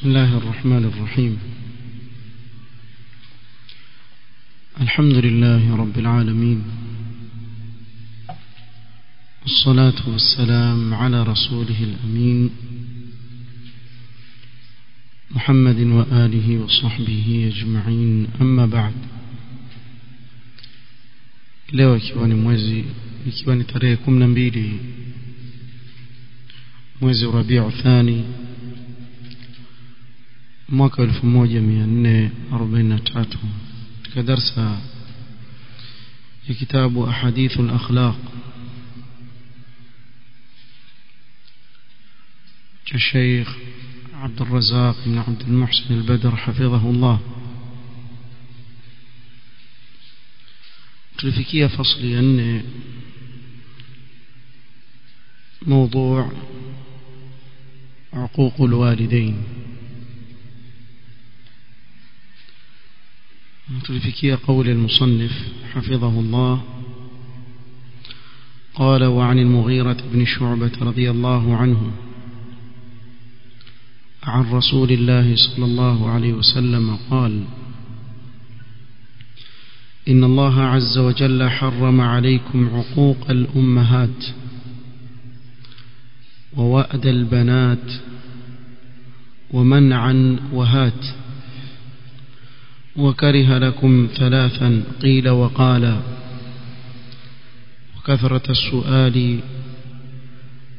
بسم الله الرحمن الرحيم. الحمد لله رب العالمين. والصلاة والسلام على رسوله الأمين. محمد وآله وصحبه أجمعين. أما بعد. Leo ikiwa ni mwezi ikiwa ni tarehe kumi na mbili mwezi wa rabiu thani mwaka 1443 katika darsa ya kitabu ahadithul akhlaq cha Sheikh عبد الرزاق بن عبد المحسن البدر حفظه الله تلفكية فصلي أن موضوع عقوق الوالدين tulifikia قول المصنف حفظه الله. قال وعن المغيرة بن شعبة رضي الله عنه عن رسول الله صلى الله عليه وسلم قال إن الله عز وجل حرم عليكم عقوق الأمهات ووأد البنات ومنعا وهات وكره لكم ثلاثا قيل وقال وكثرة السؤال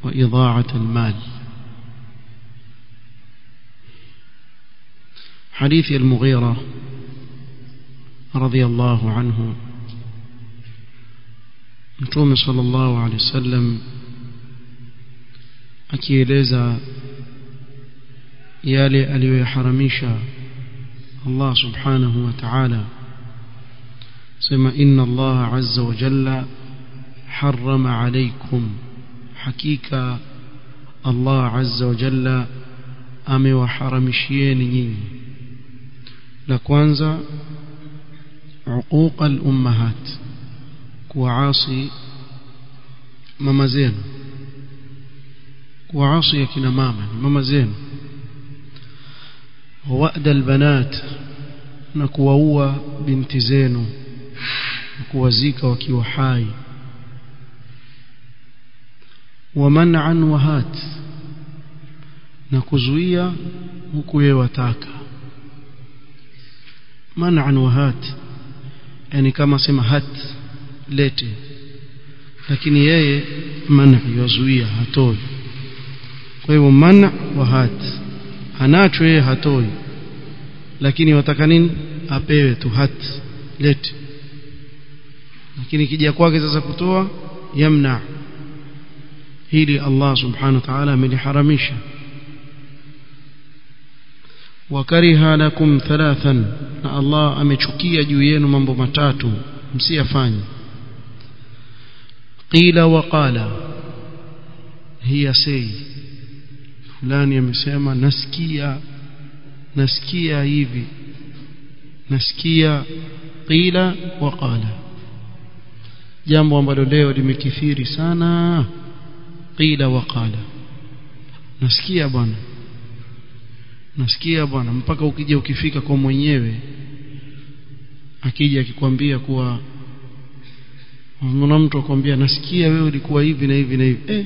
وإضاعة المال. حديث المغيرة رضي الله عنه. صلى الله عليه وسلم akieleza yale aliyoyaharamisha Allah subhanahu wa ta'ala sema inna Allah azza wa jalla harrama alaykum hakika Allah azza wa jalla amewaharamishieni nyinyi la kwanza uquqa al-ummahat kuasi mama zenu kuasi ya kina mama mama zenu wa'da البنات na kuwaua binti zenu na kuwazika wakiwa hai. Waman'an wahat wa hat na kuzuia huku yeye wataka. Man'an wahat yani kama sema hat lete. Lakini yeye man'i yazuia hatoi. Kwa hivyo man' wa anacho yeye hatoi. Lakini wataka nini? Apewe tu hat. Let. Lakini kija kwake sasa kutoa yamna. Hili Allah subhanahu wa ta'ala ameliharamisha. Wakariha lakum thalathan. Na Allah amechukia juu yenu mambo matatu. Msiyafanye. Qila wa qala. Hiya say fulani amesema nasikia nasikia hivi nasikia qila wa qala. Jambo ambalo leo limekithiri sana qila wa qala. Nasikia bwana nasikia bwana mpaka ukija ukifika kwa mwenyewe akija akikwambia kuwa mna mtu akwambia nasikia wewe ulikuwa hivi na hivi na hivi. Eh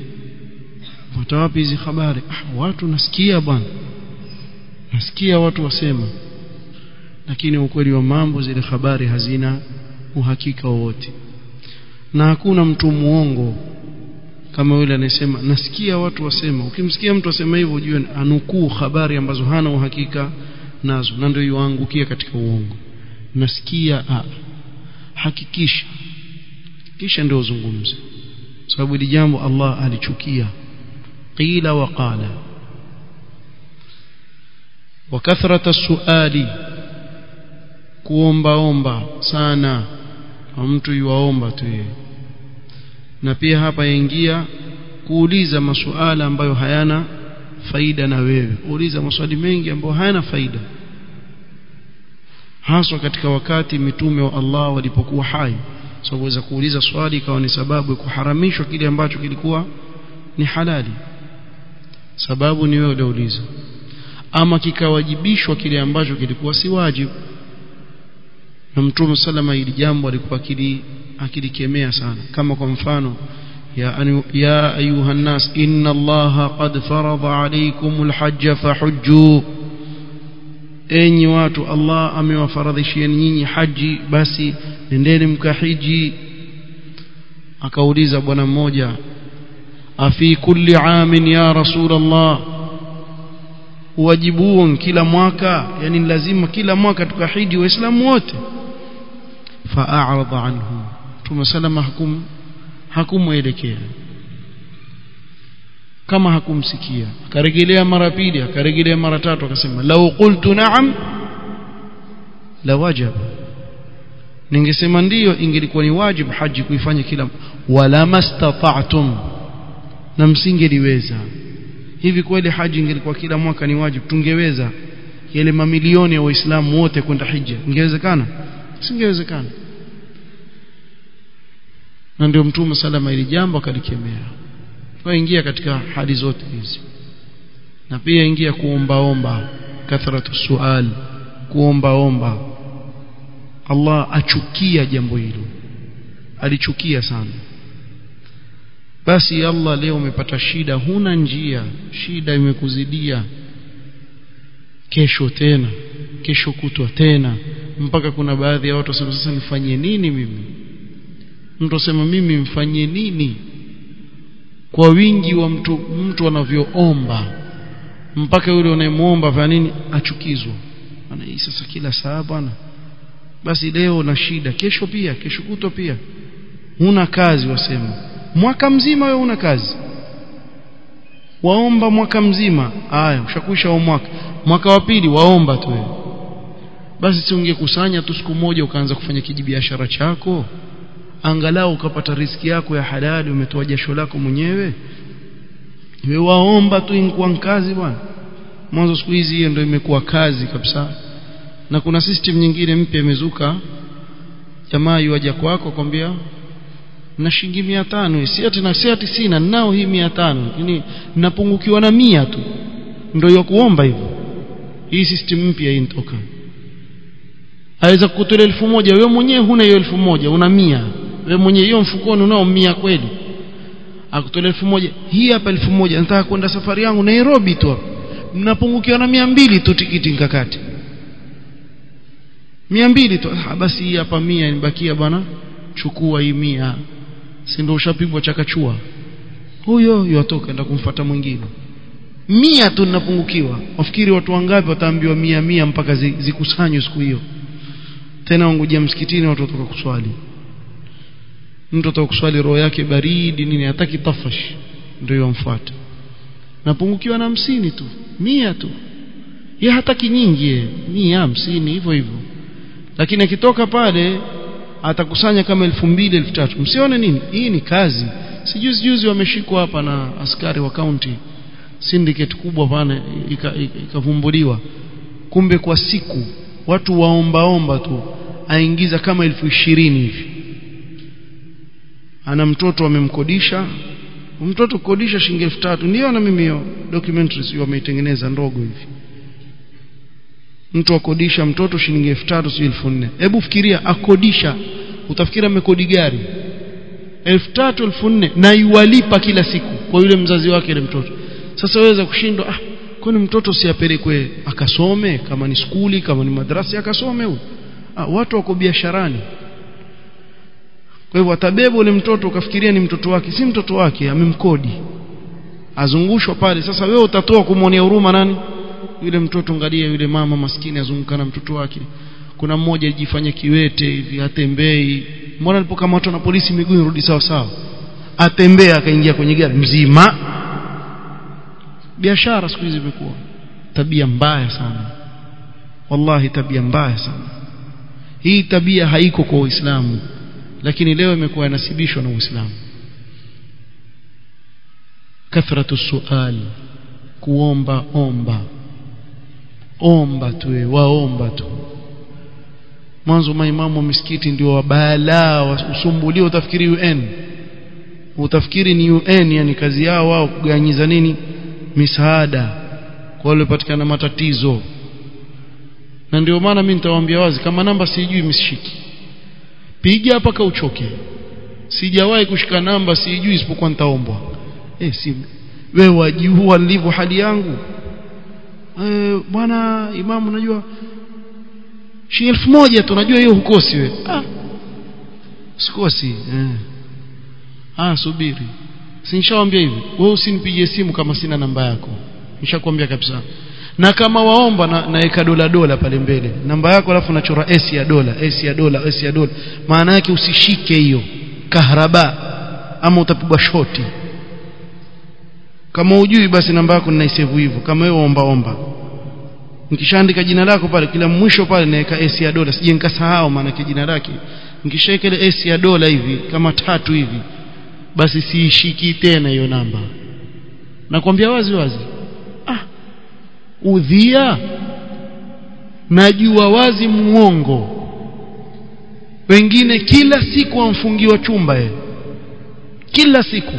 wata wapi hizi habari? Ah, watu nasikia bwana. Nasikia watu wasema. Lakini ukweli wa mambo zile habari hazina uhakika wowote. Na hakuna mtu muongo kama yule anayesema nasikia watu wasema. Ukimsikia mtu asema hivyo ujue anukuu habari ambazo hana uhakika nazo na ndio yuangukia katika uongo. Nasikia a hakikisha. Kisha ndio uzungumze. Sababu hili jambo Allah alichukia qila وقال. وكثرة السؤال. kuombaomba sana. Mtu yuwaomba tu yeye. Na pia hapa yaingia kuuliza masuala ambayo hayana faida na wewe. Uliza maswali mengi ambayo hayana faida. Haswa katika wakati mitume wa Allah walipokuwa hai. Sababu waweza kuuliza swali ikawa ni sababu ya kuharamishwa kile ambacho kilikuwa ni halali sababu ni wewe uliouliza ama kikawajibishwa kile ambacho kilikuwa si wajibu. Na mtume salama ili jambo alikuwa akili akilikemea sana. Kama kwa mfano ya anu, ya ayuha nas inna allaha qad farada alaykum alhajj fahujju. Enyi watu Allah amewafaradhishieni nyinyi haji basi nendeni mkahiji. Akauliza bwana mmoja afi kulli amin ya rasul Allah wajibu kila mwaka yani lazima kila mwaka tukahiji waislamu wote. Fa'arada anhu Mtume salama hakum hakumwelekea. Kama hakumsikia. Akarejelea mara pili akarejelea mara tatu akasema law qultu na'am la wajib ningesema ndiyo ingelikuwa ni wajib haji kuifanya kila wala mastata'tum na msingeliweza. Hivi kweli haji ingelikuwa kila mwaka ni wajibu? Tungeweza? Yale mamilioni ya waislamu wote kwenda hija ingewezekana? Singewezekana. Na ndio mtume salama ili jambo akalikemea. Kwa ingia katika hali zote hizi. Na pia ingia kuombaomba kathratu sual kuombaomba Allah achukia jambo hilo. Alichukia sana basi Allah leo umepata shida huna njia shida imekuzidia. Kesho tena kesho kutwa tena mpaka kuna baadhi ya watu wasema sasa nifanye nini mimi? Mtu asema mimi mfanye nini? Kwa wingi wa mtu mtu anavyoomba mpaka yule unayemuomba fanya nini? Achukizwa ana hii sasa kila saa bwana. Basi leo na shida kesho pia kesho kutwa pia. Huna kazi wasema mwaka mzima wewe una kazi. Waomba mwaka mzima. Haya ushakwisha wa mwaka. Mwaka wa pili waomba tu wewe. Basi si ungekusanya tu siku moja ukaanza kufanya kijibiashara chako? Angalau ukapata riski yako ya halali umetoa jasho lako mwenyewe? Wewe waomba tu inkuwa kazi bwana. Mwanzo siku hizi hiyo ndio imekuwa kazi kabisa. Na kuna system nyingine mpya imezuka. Jamaa yuaja kwako kwambia na shilingi 500 si ati na si ati sina nao hii 500 lakini napungukiwa na mia tu. Ndio ya kuomba hivyo. Hii system mpya inatoka aweza kukutolea elfu moja. Wewe mwenyewe huna hiyo elfu moja una mia. Wewe mwenyewe hiyo mfukoni unao mia kweli. Akutolea elfu moja. Hii hapa elfu moja. Nataka kwenda safari yangu Nairobi tu mnapungukiwa na mia mbili tu tikiti nkakati mia mbili tu. Ah, basi hii hapa mia nibakia bwana. Chukua hii mia si ndio ushapigwa chakachua huyo yotoka enda kumfuata mwingine. Mia tu ninapungukiwa. Wafikiri watu wangapi wataambiwa mia mia mpaka zikusanywe siku hiyo? Tena wangojea msikitini watu watoka kuswali. Mtu atoka kuswali roho yake baridi nini hataki tafash ndio yomfuata napungukiwa na hamsini tu. Mia tu. Ye hataki nyingi ye mia hamsini hivyo hivyo. Lakini akitoka pale atakusanya kama elfu mbili elfu tatu. Msione nini? Hii ni kazi. Sijuzi juzi wameshikwa hapa na askari wa kaunti. Syndicate kubwa pana ikavumbuliwa. Kumbe kwa siku watu waombaomba tu aingiza kama elfu ishirini hivi. Ana mtoto amemkodisha. Mtoto kukodisha shilingi elfu tatu. Ndio na mimi hiyo documentaries wameitengeneza ndogo hivi. Mtu akodisha mtoto shilingi elfu tatu si elfu nne. Hebu fikiria akodisha utafikiri amekodi gari? Elfu tatu elfu nne. Na iwalipa kila siku kwa yule mzazi wake ile mtoto. Sasa waweza kushindwa ah kwani mtoto siapelekwe akasome? Kama ni skuli kama ni madrasa akasome huyo ah, watu wako biasharani. Kwa hivyo atabeba ule mtoto ukafikiria ni mtoto wake. Si mtoto wake amemkodi. Azungushwa pale. Sasa wewe utatoa kumwonea huruma nani? Yule mtoto ngalia yule mama maskini azunguka na mtoto wake kuna mmoja alijifanya kiwete hivi atembei mbona alipokamatwa na polisi miguu irudi sawa sawa? Atembea akaingia kwenye gari mzima. Biashara siku hizi imekuwa tabia mbaya sana. Wallahi tabia mbaya sana. Hii tabia haiko kwa Uislamu lakini leo imekuwa inasibishwa na Uislamu. Kathratu sual kuomba omba. Omba tu waomba tu mwanzo maimamu wa misikiti ndio wabala usumbuliwa utafikiri UN utafikiri ni UN yani kazi yao wao kuganyiza nini? Misaada kwa walipatikana matatizo. Na ndio maana mimi nitawaambia wazi kama namba sijui msishiki piga paka uchoke. Sijawahi kushika namba sijui isipokuwa nitaombwa. Eh si wewe wajua nilivyo hali yangu. Eh bwana imamu unajua shilingi elfu moja tu unajua hiyo hukosi wewe. Ah. Sikosi eh. Ah subiri. Si nishawaambia hivi? Wewe usinipigie simu kama sina namba yako. Nishakwambia kabisa. Na kama waomba na naeka dola dola pale mbele. Namba yako alafu nachora S ya dola S ya dola S ya dola. Maana yake usishike hiyo. Kahraba ama utapigwa shoti. Kama ujui basi namba yako ninaisevu hivyo kama wewe omba omba nikishaandika jina lako pale kila mwisho pale naweka S ya dola. Sije nikasahau maana jina lake. Nikishaweka ile S ya dola hivi kama tatu hivi basi siishiki tena hiyo namba. Nakwambia wazi wazi. Ah udhia? Najua wazi muongo. Wengine kila siku wamfungiwa chumba ye kila siku.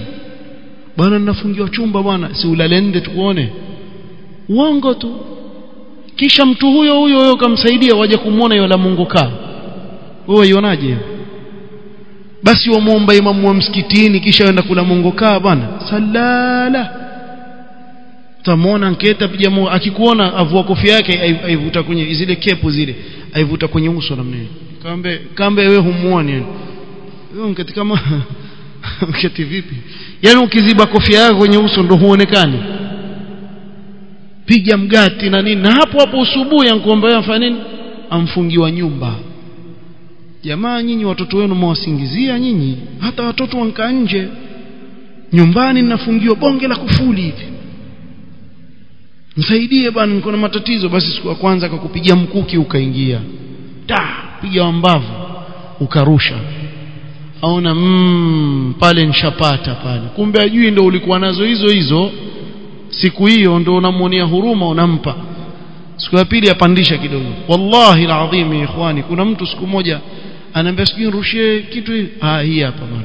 Bwana ninafungiwa chumba bwana si ulalende tukuone. Uongo tu kisha mtu huyo huyo huyo kamsaidia waje kumwona yule Mungu kaa. Wewe ionaje basi wamuomba imamu wa msikitini kisha wenda kula Mungu kaa bwana. Salala. Tamwona nketa pija akikuona avua kofia yake aivuta kwenye zile kepu zile aivuta kwenye uso namna hiyo. Kambe kambe wewe humuoni wewe nketi kama uketi vipi? Yani ukiziba kofia yako kwenye uso ndo huonekani piga mgati na nini? Na hapo hapo usubuhi ankuomba wewe afanye nini? Amfungiwa nyumba. Jamaa nyinyi watoto wenu mwasingizia nyinyi. Hata watoto wankaa nje. Nyumbani ninafungiwa bonge la kufuli hivi. Msaidie bwana niko na matatizo. Basi siku ya kwanza akakupigia mkuki ukaingia. Ta piga wambavu. Ukarusha. Aona mm, pale nishapata pale. Kumbe ajui ndo ulikuwa nazo hizo hizo siku hiyo ndio unamwonea huruma unampa. Siku ya pili apandisha kidogo. Wallahi alazim ikhwani kuna mtu siku moja anaambia sijui nirushie kitu ah hii hapa bwana.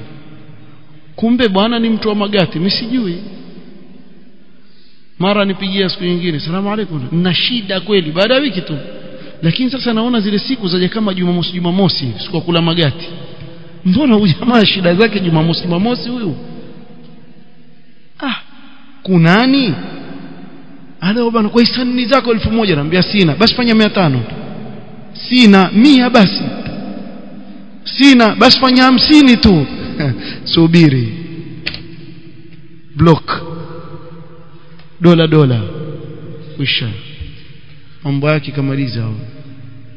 Kumbe bwana ni mtu wa magati mimi sijui. Mara nipigia siku nyingine salamu alaykum. Na shida kweli baada ya wiki tu. Lakini sasa naona zile siku zaje kama jumamosi jumamosi siku kula magati. Mbona huyu jamaa shida zake jumamosi jumamosi huyu kunani? Ana bwana kwa hisani zako elfu moja naambia sina. Basi fanya 500 sina mia basi. Sina basi fanya hamsini tu. Subiri. Block. Dola dola. Kwisha. Mambo yake kamaliza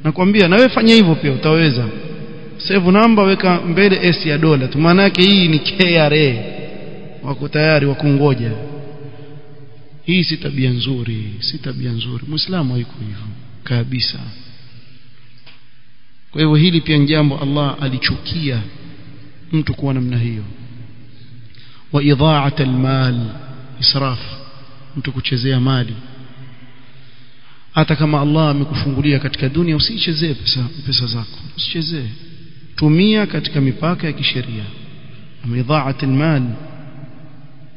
nakwambia na wewe fanya hivyo pia utaweza. Save namba weka mbele S ya dola tu. Maana yake hii ni KRA wako tayari wakungoja hii si tabia nzuri si tabia nzuri. Muislamu haiko hivyo kabisa. Kwa hivyo hili pia ni jambo Allah alichukia mtu kuwa namna hiyo. Wa idha'at almal israf mtu kuchezea mali. Hata kama Allah amekufungulia katika dunia usichezee pesa pesa zako usichezee. Tumia katika mipaka ya kisheria. Idha'at almal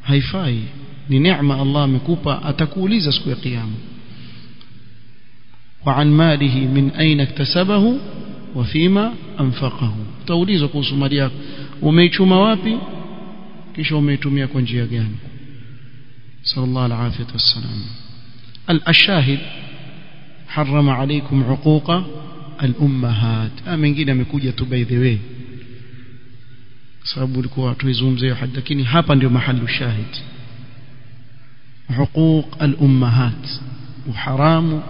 haifai ni neema Allah amekupa atakuuliza siku ya kiyama وعن ماله من أين اكتسبه وفيما أنفقه taulizwa kuhusu mali yako umeichuma wapi kisha umeitumia kwa njia gani sallallahu alaihi wasallam al-ashahid harrama alaykum uquqa al-ummahat mengine amekuja tu by the way sababu ulikuwa tuizungumzie hadi lakini hapa ndio mahali shahid حقوق الأمهات وحرام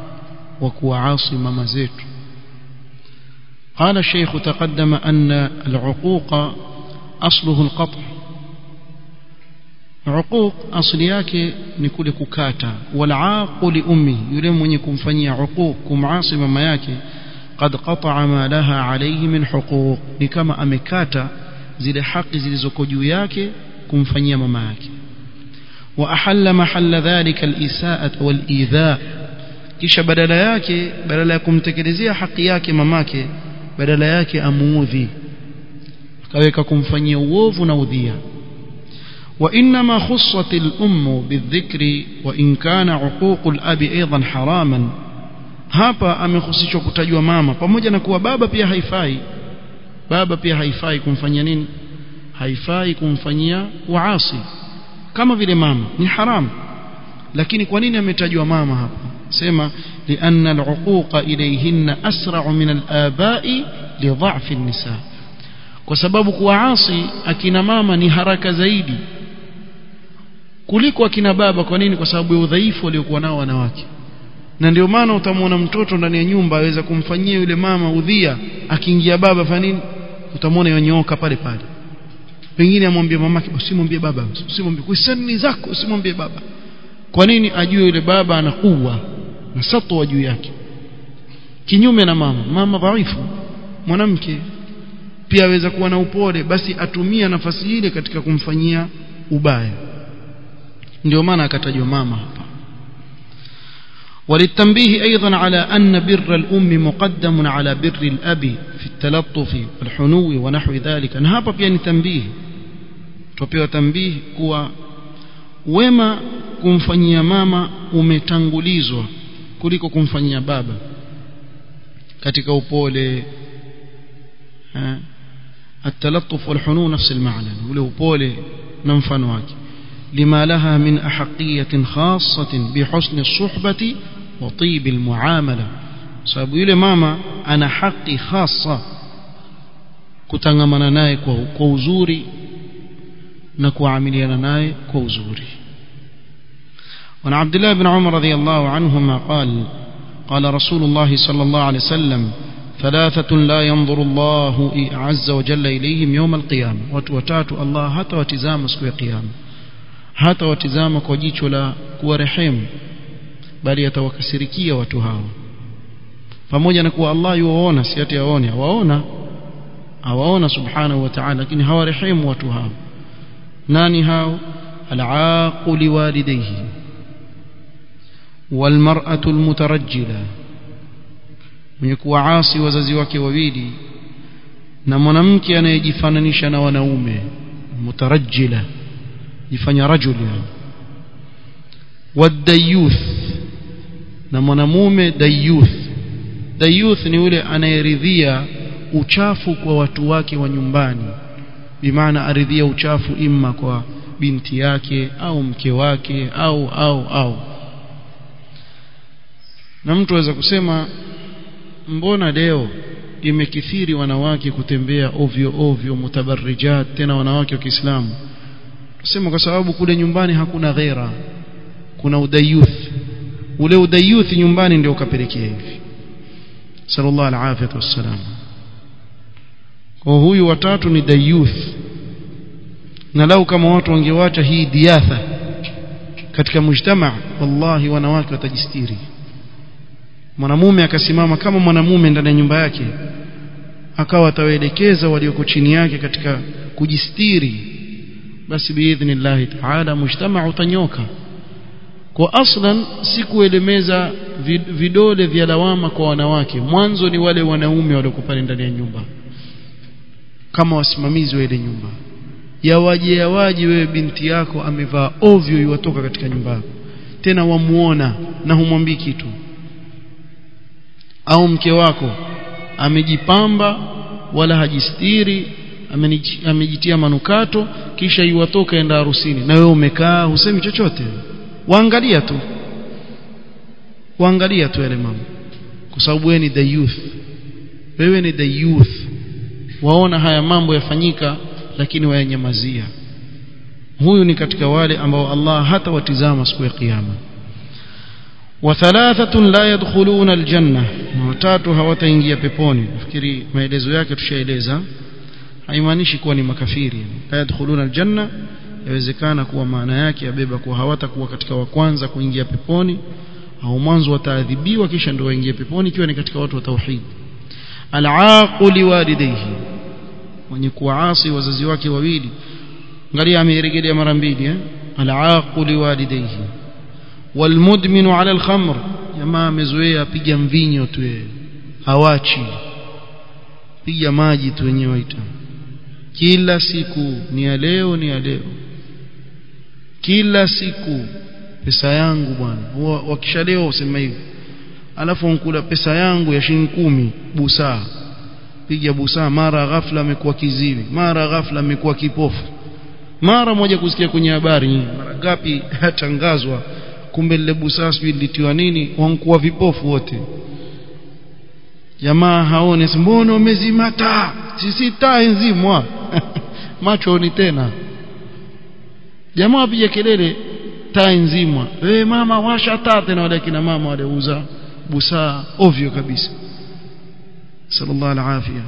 وكواعصي ممزيت قال الشيخ تقدم أن العقوق أصله القطع. عقوق أصلياك نكول ككاتا والعاق لأمه يلم ونكم فني عقوق كمعاصي ياكي. قد قطع ما لها عليه من حقوق. نكما أمكاتا زي لحق زي زكوديوياك كم فني ممياكي وأحل محل ذلك الإساءة والإيذاء. كيش بدل ياكي بدل ياكم تكرزي حق ياكي مماكي بدل ياكي أموذي كويككم فني ووف نوذية وإنما خصت الأم بالذكر وإن كان عقوق الأب أيضا حراما هابا أم خصيشو كتاجوا ماما فموجنا كوا بابا بيا هيفاي بابا بيا هيفاي كم فنيانين هيفاي كم فنيا وعاصي kama vile mama. Ni haram. Lakini kwa nini ametajwa mama hapa? Sema lianna aluquqa ilayhinna asra'u min alabai lidha'fi an-nisa. Kwa sababu kuwaasi akina mama ni haraka zaidi kuliko akina baba. Kwa nini? Kwa sababu ya udhaifu waliokuwa nao wanawake. Na ndio maana utamwona mtoto ndani ya nyumba aweza kumfanyia yule mama udhia. Akiingia baba fanya nini? Utamwona yonyoka pale pale pengine amwambie mamake usimwambie baba usimwambie kusani zako usimwambie baba kwa nini ajue yule baba ana kuwa na satwa juu yake kinyume na mama mama dhaifu mwanamke pia aweza kuwa na upole basi atumia nafasi ile katika kumfanyia ubaya ndio maana akatajwa mama hapa وللتنبيه أيضا على أن بر الأم مقدم على بر الأب في التلطف والحنو ونحو ذلك نهابا بيان تنبيه tupewa tambihi kuwa wema kumfanyia mama umetangulizwa kuliko kumfanyia baba katika upole التلطف والحنو نفس المعنى upole na mfano wake لما لها من أحقية خاصة بحسن الصحبة وطيب المعاملة sababu yule mama ana haki hasa kutangamana naye kwa, kwa uzuri na kuamiliana naye kwa uzuri wana Abdullah ibn Umar radhiyallahu anhuma qala qala Rasulullah sallallahu alayhi wasallam ثلاثة لا ينظر الله عز وجل إليهم يوم القيامة وتاتوا الله حتى وتزام سكو القيامة حتى وتزام كوجيش ولا كورحيم بل يتوكسركية وتهاو pamoja na kuwa Allah yuwaona si ati aone awaona awaona subhanahu wa ta'ala lakini hawarehemu watu hao nani hao al'aqu liwalidayhi walmar'atu almutarajjila mwenye kuwaasi wazazi wake wawili na mwanamke anayejifananisha na wanaume. Mutarajjila. Jifanya rajul yani. Wadayuth na mwanamume dayuth. Dayuth ni yule anayeridhia uchafu kwa watu wake wa nyumbani bimaana aridhia uchafu imma kwa binti yake au mke wake au au au. Na mtu aweza kusema mbona leo imekithiri wanawake kutembea ovyo ovyo mutabarrijat tena wanawake wa Kiislamu? Tuseme kwa sababu kule nyumbani hakuna ghera kuna udayuth. Ule udayuth nyumbani ndio ukapelekea hivi. Sallallahu alaihi wasallam kwa huyu watatu ni dayuth na lau kama watu wangewacha hii diatha katika mujtama wallahi wanawake watajistiri. Mwanamume akasimama kama mwanamume ndani ya nyumba yake akawa atawaelekeza walioko chini yake katika kujistiri basi biidhnillahi taala mujtama utanyoka. Kwa aslan si kuelemeza vidole vya lawama kwa wanawake. Mwanzo ni wale wanaume walioko pale ndani ya nyumba kama wasimamizi wa ile nyumba. Yawaje yawaje wewe binti yako amevaa ovyo iwatoka katika nyumba yako. Tena wamuona na humwambii kitu. Au mke wako amejipamba wala hajistiri amejitia manukato kisha iwatoka enda harusini. Na wewe umekaa husemi chochote. Waangalia tu. Waangalia tu yale mama kwa sababu wewe ni the youth. Wewe ni the youth waona haya mambo yafanyika lakini wayanyamazia. Huyu ni katika wale ambao Allah hata watizama siku ya kiyama. Wathalathatun la yadkhuluna aljanna. Watatu hawataingia peponi. Nafikiri maelezo yake tushaeleza. Haimaanishi kuwa ni makafiri. La yadkhuluna aljanna yawezekana kuwa maana yake yabeba kuwa hawatakuwa katika wa kwanza kuingia peponi au mwanzo wataadhibiwa kisha ndio waingie peponi ikiwa ni katika watu wa tauhid. Al'aqu liwalidayhi mwenye kuasi wazazi wake wawili. Angalia amerejelea mara mbili eh? Al'aqu liwalidayhi. Walmudminu ala alkhamr. Jamaa amezoea piga mvinyo tu yeye. Hawachi. Piga maji tu wenyewe waita. Kila siku ni ya leo ni ya leo. Kila siku pesa yangu bwana. Wakishalewa usema hivi. Alafu nkula pesa yangu ya shilingi kumi busaa piga busaa mara ghafla amekuwa kiziwi mara ghafla amekuwa kipofu. Mara moja kusikia kwenye habari mara ngapi hatangazwa kumbe lile busaa sijui litiwa nini wankuwa vipofu wote. Jamaa haone mbona umezima taa sisi taa nzimwa. Macho ni tena. Jamaa apiga kelele taa nzimwa. Wewe mama washa taa tena wale kina mama wale uza busaa ovyo kabisa sallallahu alafia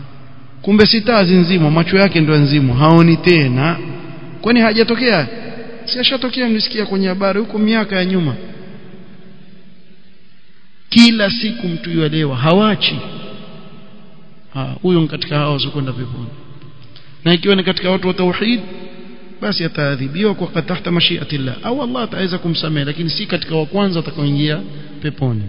kumbe sitazi nzima macho yake ndio nzimwa haoni tena. Kwani hajatokea? Si ashatokea mlisikia kwenye habari huko miaka ya nyuma. Kila siku mtu yuelewa hawachi. Huyo katika hao wasokwenda peponi. Na ikiwa ni katika watu wa tauhid basi ataadhibiwa kwa tahta mashiatillah. Au Allah ataweza kumsamehe lakini si katika wa kwanza atakaoingia peponi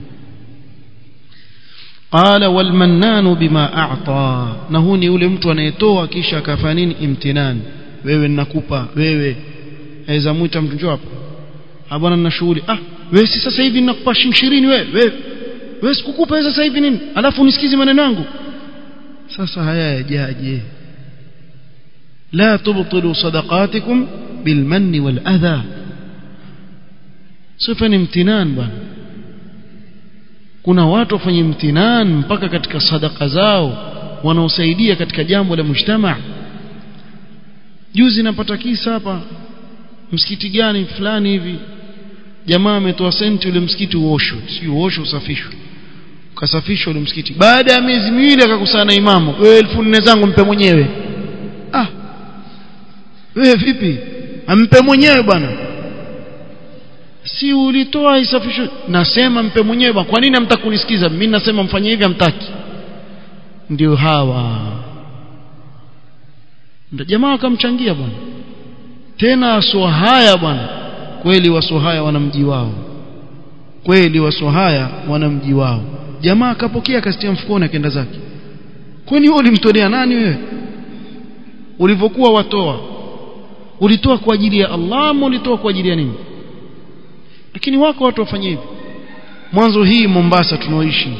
bima a'ta na huu ni yule mtu anayetoa kisha akafanya nini imtinan wewe ninakupa wewe aweza muita mtu njoo hapa bwana nina shughuli ah wewe si sasa hivi ninakupa shilingi 20 wewe wewe wewe sikukupa sasa hivi nini alafu unisikize maneno yangu sasa haya yajaje لا تبطلوا صدقاتكم بالمن والأذى sifa ni mtinan bwana kuna watu wafanye mtinan mpaka katika sadaka zao wanaosaidia katika jambo la mujtama. Juzi napata kisa hapa msikiti gani fulani hivi jamaa ametoa senti ule msikiti uoshwe si uoshwe usafishwe. Ukasafishwa ule msikiti. Baada ya miezi miwili akakusana na imamu wewe elfu nne zangu mpe mwenyewe. Ah wewe vipi? Ampe mwenyewe bwana si ulitoa isafishwe nasema mpe mwenyewe kwa nini hamtaki kunisikiza mimi nasema mfanye hivi hamtaki. Ndio hawa. Ndio jamaa akamchangia bwana. Tena waswahaya bwana. Kweli waswahaya wana mji wao. Kweli waswahaya wana mji wao. Jamaa akapokea akasitia mfukoni akaenda zake. Kwani wewe ulimtolea nani wewe? Ulivyokuwa watoa. Ulitoa kwa ajili ya Allah ama ulitoa kwa ajili ya nini lakini wako watu wafanye hivi. Mwanzo hii Mombasa tunaoishi.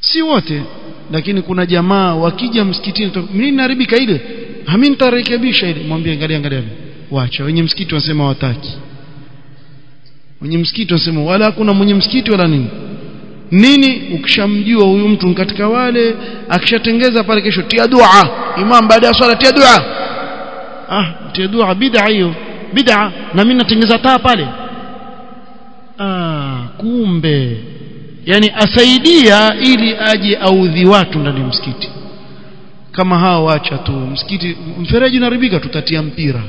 Si wote lakini kuna jamaa wakija msikitini mimi naharibika ile? Hamini tarekebisha ile. Mwambie angalia angalia wacha. Wenye msikiti wanasema wataki wenye msikiti wanasema wala kuna mwenye msikiti wala nini. Nini? Ukishamjua huyu mtu katika wale akishatengeza pale kesho tia dua. Imam baada ya swala tia dua. Ah tia dua bid'a hiyo bid'a na mimi natengeza taa pale. Ah kumbe. Yani asaidia ili aje audhi watu ndani ya msikiti. Kama hawa wacha tu msikiti mfereji unaribika tutatia mpira.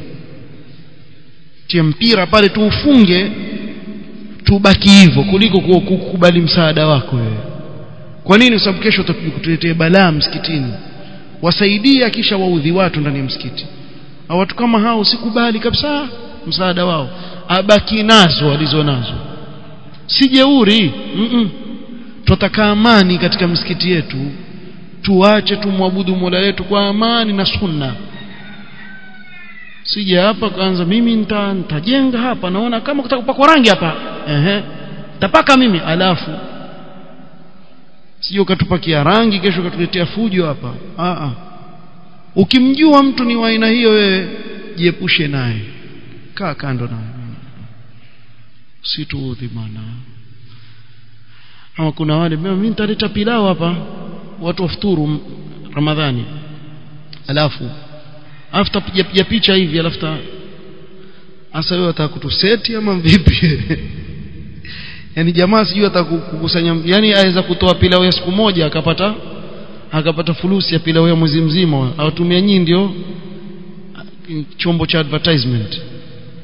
Tia mpira pale tu ufunge tubaki hivyo kuliko kukubali msaada wako wewe. Kwa nini? Sababu kesho utakuja kutuletea balaa msikitini. Wasaidia kisha waudhi watu ndani ya msikiti watu kama hao sikubali kabisa msaada wao. Abaki nazo alizo nazo. Si jeuri. Mm -mm. tutaka amani katika msikiti yetu. Tuache tumwabudu Mola wetu kwa amani na sunna. Sija hapa kwanza mimi nita, nitajenga hapa. Naona kama kutaka rangi hapa. Ehe. Tapaka mimi. Alafu. Sio katupakia rangi kesho katuletea fujo hapa. A a ukimjua mtu ni wa aina hiyo wewe jiepushe naye. Kaa kando naye situudhi maana ama kuna wale mimi nitaleta pilau hapa. Watu wafuturu ramadhani. Alafu after piga picha hivi alafu hasa wewe unataka kutuseti ama vipi? Yani jamaa sijui atakukusanya yani aweza kutoa pilau ya siku moja akapata akapata fulusi ya pilau ya mwezi mzima. Awatumia nyinyi ndio chombo cha advertisement.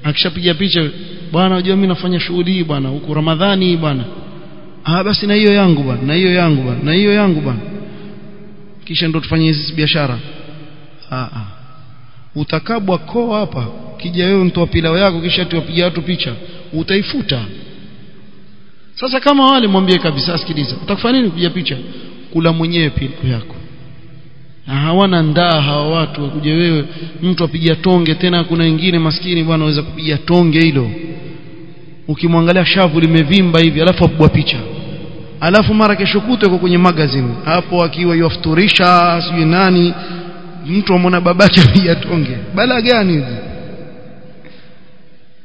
Akishapiga picha bwana unajua mimi nafanya shughuli hii bwana huku ramadhani bwana. Ah basi na hiyo yangu bwana na hiyo yangu bwana na hiyo yangu bwana. Kisha ndo tufanye hizi biashara. Ah ah. Utakabwa koo hapa kija wewe mtoa pilau yako kisha tuwapiga watu picha utaifuta. Sasa kama wale mwambie kabisa sikiliza utakufanya nini kupiga picha kula mwenyewe pilau yako. Na hawana ndaa hawa watu wakuje wewe mtu apiga tonge tena kuna wengine maskini bwana aweza kupiga tonge hilo. Ukimwangalia shavu limevimba hivi alafu apigwa picha. Alafu mara kesho kutwa yuko kwenye magazine. Hapo akiwa yafuturisha sijui nani mtu amwona babake apiga tonge. Bala gani hizi?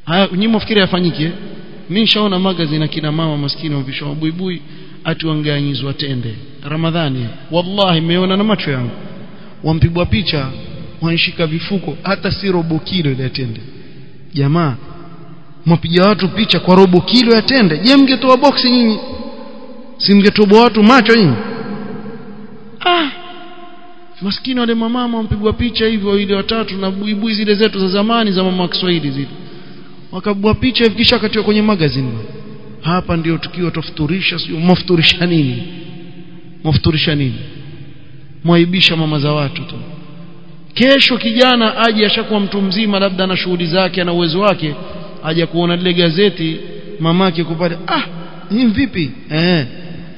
Haya nyinyi mfikiri yafanyike mimi nishaona magazine akina mama maskini wavisha mabuibui ati wanganyizwa tende ramadhani. Wallahi meona na macho yangu. Wampigwa picha wanshika vifuko hata si robo kilo ile tende. Jamaa mwapiga watu picha kwa robo kilo ya tende. Je mngetoa boksi nyinyi? Si mngetoboa watu macho nyinyi? Ah! Maskini wale mamama wampigwa picha hivyo ile watatu na buibui zile zetu za zamani za mama wa Kiswahili zile. Wakabwa picha hivi kisha katiwa kwenye magazine. Hapa ndio tukio tofuturisha sio? Mafuturisha nini mafuturisha nini? Mwaibisha mama za watu tu. Kesho kijana aje ashakuwa mtu mzima labda na shughuli zake na uwezo wake aje kuona lile gazeti mamake kupata ah ni vipi eh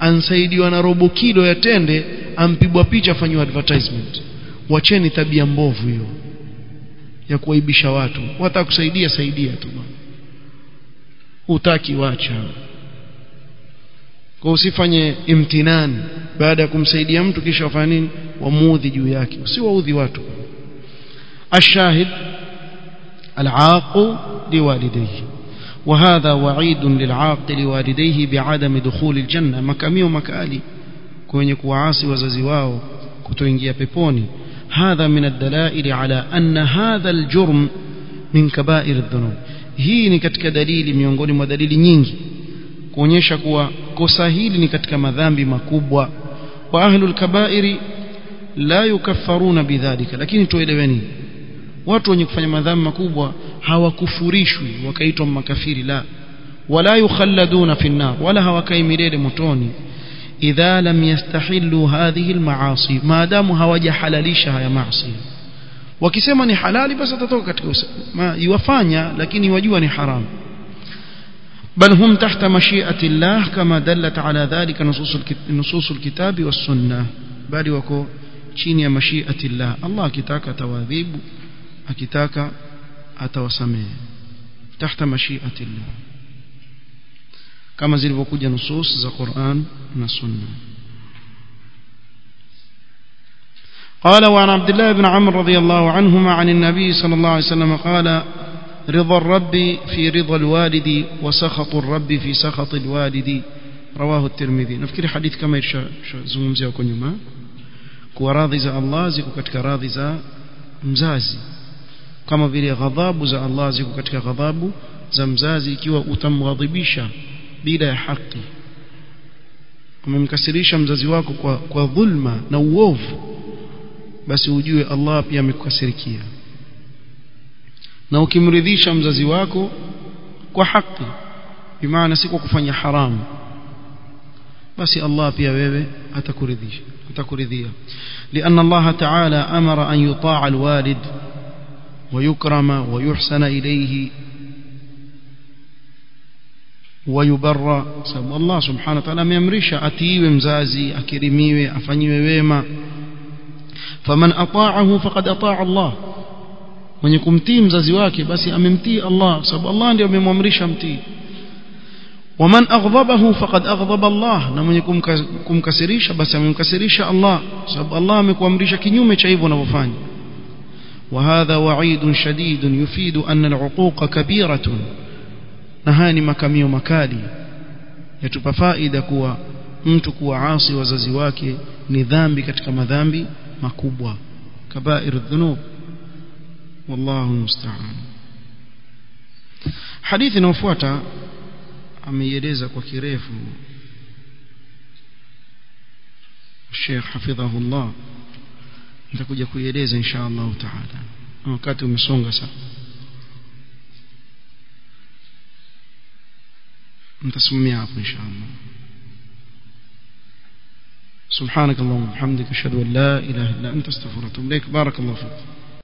ansaidiwa na robo kilo ya tende ampibwa picha afanywa advertisement. Wacheni tabia mbovu hiyo ya kuwaibisha watu. Wataka kusaidia saidia tu utaki wacha kwa usifanye imtinani baada ya kumsaidia mtu kisha wafanya nini wamuudhi juu yake usiwaudhi watu الشاهد العاق لوالديه وهذا وعيد للعاق لوالديه بعدم دخول الجنة مكاميو مكالي kwenye kuwaasi wazazi wao kutoingia peponi هذا من الدلائل على أن هذا الجرم من كبائر الذنوب hii ni katika dalili miongoni mwa dalili nyingi kuonyesha kuwa kosa hili ni katika madhambi makubwa. Wa ahlul kabairi la yukaffaruna bidhalika. Lakini tueleweni watu wenye kufanya madhambi makubwa hawakufurishwi wakaitwa makafiri la. Wala yukhalladuna fi nar wala hawakai milele motoni. Idha lam yastahillu hadhihi almaasi maadamu hawajahalalisha haya maasi. Wakisema ni halali basi atatoka katika ma iwafanya lakini wajua ni haramu بل هم تحت مشيئة الله كما دلت على ذلك نصوص الكتاب والسنة بل وكو chini ya mashiati Allah Allah akitaka atawadhibu akitaka atawasamehe tahta mashiati Allah kama zilivyokuja nusus za Qur'an na Sunna قال وعن عبد الله بن عمرو رضي الله عنهما عن النبي صلى الله عليه وسلم قال رضا الرب في رضا الوالد وسخط الرب في سخط الوالد رواه الترمذي نفكر حديث كما يشزوم زي وكن يما كو راضي زي الله زي كتك راضي زي مزازي كما بيري غضاب زي الله زي كتك غضاب زي مزازي كيوا أتم غضبيشا بلا حقي umemkasirisha mzazi wako kwa, kwa dhulma na uovu basi ujue allah pia amekukasirikia na ukimridhisha mzazi wako kwa haki bimaana si kwa kufanya haramu basi Allah pia wewe atakuridhisha atakuridhia. لأن الله تعالى أمر أن يطاع الوالد ويكرم ويحسن إليه ويبر سبب الله سبحانه وتعالى ميمرشا أتيوي مزازي أكرميوي أفنيوي ويما فمن أطاعه فقد أطاع الله mwenye kumtii mzazi wake basi amemtii Allah sababu Allah ndiye amemwamrisha mtii waman aghdhabahu faqad aghdhaba Allah na mwenye kumkasirisha basi amemkasirisha Allah sababu Allah amekuamrisha kinyume cha hivyo unavyofanya وهذا وعيد شديد يفيد أن العقوق كبيرة نهاني مكاميو مكالي يتبقى فائدة كوا mtu kuwa asi wazazi wake ni dhambi katika madhambi makubwa kabair dhunub والله المستعان حديث نوفوتا أميليزة وكريف الشيخ حفظه الله نتكو جاكو يليزة إن شاء الله تعالى وكاتب مسونغسا نتسميها إن شاء الله سبحانك اللهم وبحمدك اشهد ان لا اله الا انت استغفرك وبارك الله فيك